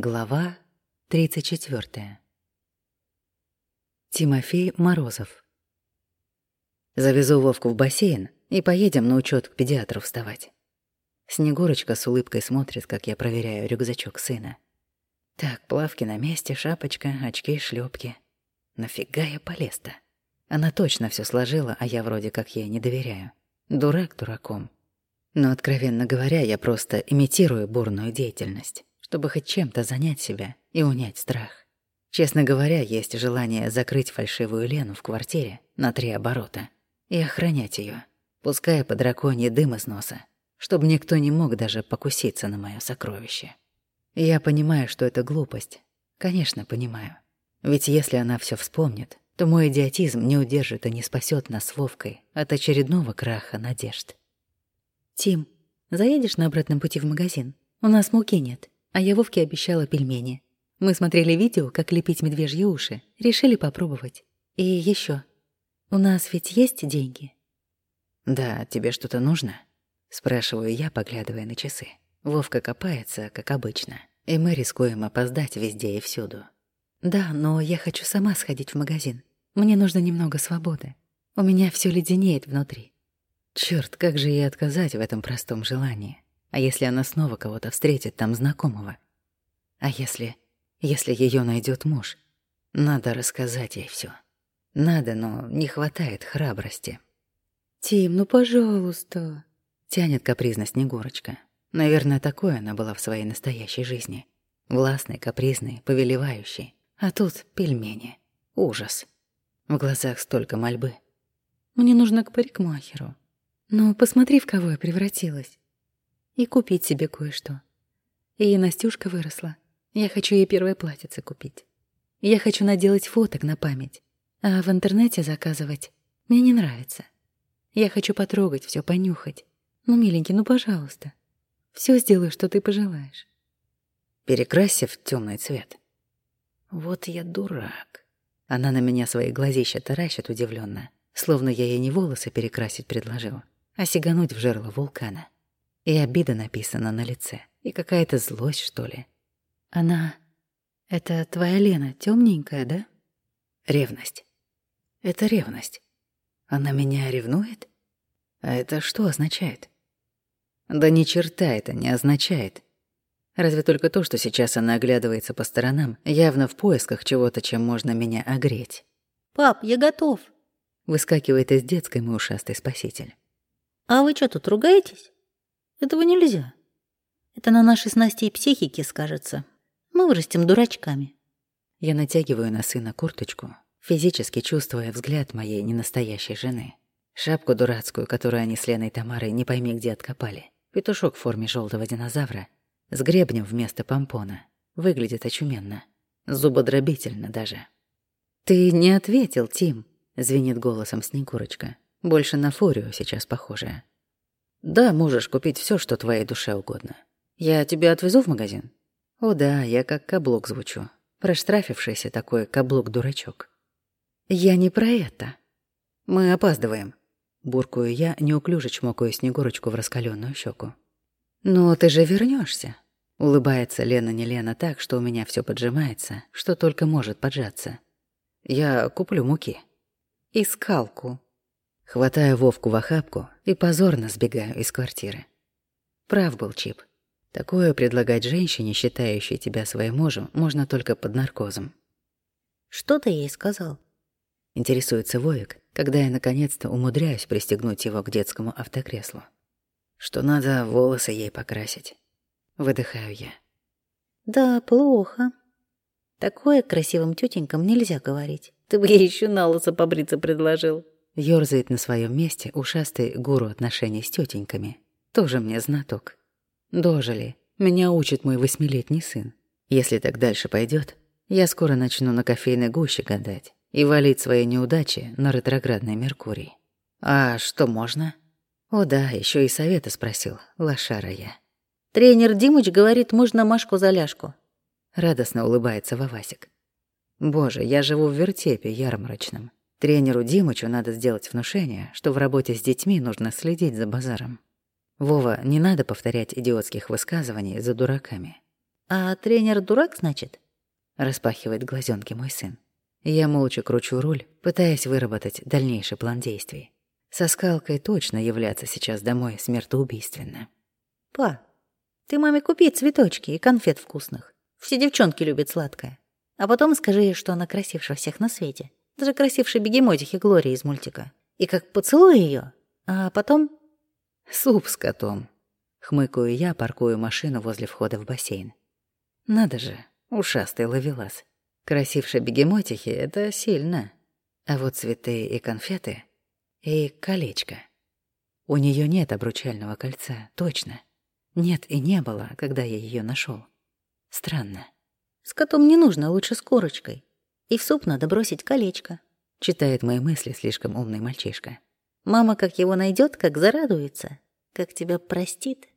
Глава 34. Тимофей Морозов. Завезу Вовку в бассейн и поедем на учет к педиатру вставать. Снегурочка с улыбкой смотрит, как я проверяю рюкзачок сына. Так, плавки на месте, шапочка, очки, шлепки. Нафига я полез-то? Она точно все сложила, а я вроде как ей не доверяю. Дурак дураком. Но, откровенно говоря, я просто имитирую бурную деятельность чтобы хоть чем-то занять себя и унять страх. Честно говоря, есть желание закрыть фальшивую Лену в квартире на три оборота и охранять ее, пуская по драконье дым из носа, чтобы никто не мог даже покуситься на мое сокровище. Я понимаю, что это глупость. Конечно, понимаю. Ведь если она все вспомнит, то мой идиотизм не удержит и не спасет нас с Вовкой от очередного краха надежд. «Тим, заедешь на обратном пути в магазин? У нас муки нет», а я Вовке обещала пельмени. Мы смотрели видео, как лепить медвежьи уши. Решили попробовать. И еще. У нас ведь есть деньги? Да, тебе что-то нужно? Спрашиваю я, поглядывая на часы. Вовка копается, как обычно. И мы рискуем опоздать везде и всюду. Да, но я хочу сама сходить в магазин. Мне нужно немного свободы. У меня все леденеет внутри. Черт, как же ей отказать в этом простом желании? А если она снова кого-то встретит там знакомого? А если... если ее найдет муж? Надо рассказать ей все. Надо, но не хватает храбрости. «Тим, ну пожалуйста!» Тянет капризно Снегурочка. Наверное, такое она была в своей настоящей жизни. Властной, капризной, повелевающей. А тут пельмени. Ужас. В глазах столько мольбы. «Мне нужно к парикмахеру. Ну, посмотри, в кого я превратилась и купить себе кое-что. И Настюшка выросла. Я хочу ей первое платьице купить. Я хочу наделать фоток на память. А в интернете заказывать мне не нравится. Я хочу потрогать все, понюхать. Ну, миленький, ну, пожалуйста. Все сделаю, что ты пожелаешь. Перекрась в темный цвет. Вот я дурак. Она на меня свои глазища таращит удивленно, словно я ей не волосы перекрасить предложил, а сигануть в жерло вулкана. И обида написана на лице. И какая-то злость, что ли. Она... Это твоя Лена, темненькая, да? Ревность. Это ревность. Она меня ревнует? А это что означает? Да ни черта это не означает. Разве только то, что сейчас она оглядывается по сторонам, явно в поисках чего-то, чем можно меня огреть. «Пап, я готов!» Выскакивает из детской мой ушастый спаситель. «А вы что тут ругаетесь?» Этого нельзя. Это на нашей с Настей психике скажется. Мы вырастем дурачками. Я натягиваю на сына курточку, физически чувствуя взгляд моей ненастоящей жены. Шапку дурацкую, которую они с Леной Тамарой не пойми где откопали. Петушок в форме желтого динозавра. С гребнем вместо помпона. Выглядит очуменно. Зубодробительно даже. «Ты не ответил, Тим», — звенит голосом Снегурочка. Больше на фурию сейчас похожая. Да, можешь купить все, что твоей душе угодно. Я тебя отвезу в магазин? О да, я как каблук звучу. Проштрафившийся такой каблук-дурачок. Я не про это. Мы опаздываем. Буркую я, неуклюже чмокаю Снегурочку в раскаленную щеку. «Но ты же вернешься. Улыбается Лена не Лена так, что у меня все поджимается, что только может поджаться. «Я куплю муки». «И скалку», Хватаю Вовку в охапку и позорно сбегаю из квартиры. Прав был Чип. Такое предлагать женщине, считающей тебя своим мужем, можно только под наркозом. «Что ты ей сказал?» Интересуется Вовик, когда я наконец-то умудряюсь пристегнуть его к детскому автокреслу. Что надо волосы ей покрасить. Выдыхаю я. «Да, плохо. Такое красивым тетенькам нельзя говорить. Ты бы ей еще на лысо побриться предложил». Ёрзает на своем месте ушастый гуру отношений с тетеньками. Тоже мне знаток. Дожили. Меня учит мой восьмилетний сын. Если так дальше пойдет, я скоро начну на кофейной гуще гадать и валить свои неудачи на ретроградный Меркурий. А что можно? О да, еще и совета спросил, лошара я. Тренер Димыч говорит, можно Машку за ляжку. Радостно улыбается Вавасик. Боже, я живу в вертепе ярмарочном. Тренеру Димычу надо сделать внушение, что в работе с детьми нужно следить за базаром. Вова, не надо повторять идиотских высказываний за дураками. А тренер дурак, значит? Распахивает глазенки мой сын. Я молча кручу руль, пытаясь выработать дальнейший план действий. Со скалкой точно являться сейчас домой смертоубийственно. Па, ты маме купи цветочки и конфет вкусных. Все девчонки любят сладкое. А потом скажи ей, что она красивша всех на свете. Даже красившей бегемотихи Глории из мультика. И как поцелуй ее, а потом... Суп с котом. Хмыкаю я, паркую машину возле входа в бассейн. Надо же, ушастый ловелас. Красившие бегемотихи — это сильно. А вот цветы и конфеты и колечко. У нее нет обручального кольца, точно. Нет и не было, когда я ее нашел. Странно. С котом не нужно, лучше с корочкой. И в суп надо бросить колечко. Читает мои мысли слишком умный мальчишка. Мама как его найдет, как зарадуется, как тебя простит.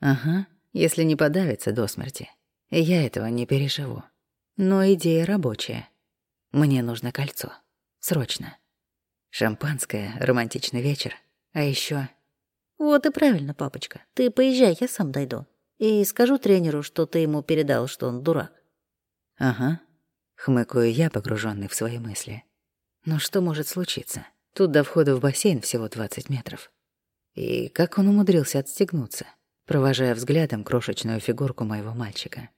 Ага, если не подавится до смерти. Я этого не переживу. Но идея рабочая. Мне нужно кольцо. Срочно. Шампанское, романтичный вечер. А еще. Вот и правильно, папочка. Ты поезжай, я сам дойду. И скажу тренеру, что ты ему передал, что он дурак. Ага. Хмыкаю я, погруженный в свои мысли. Но что может случиться? Тут до входа в бассейн всего 20 метров. И как он умудрился отстегнуться, провожая взглядом крошечную фигурку моего мальчика.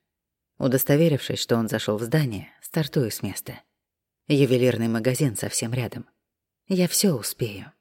Удостоверившись, что он зашел в здание, стартую с места. Ювелирный магазин совсем рядом. Я все успею.